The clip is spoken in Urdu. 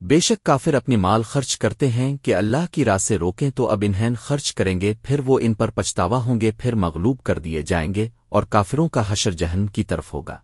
بے شک کافر اپنی مال خرچ کرتے ہیں کہ اللہ کی راہ سے روکیں تو اب انہیں خرچ کریں گے، پھر وہ ان پر پچھتاوا ہوں گے، پھر مغلوب کر دیے جائیں گے اور کافروں کا حشر جہن کی طرف ہوگا۔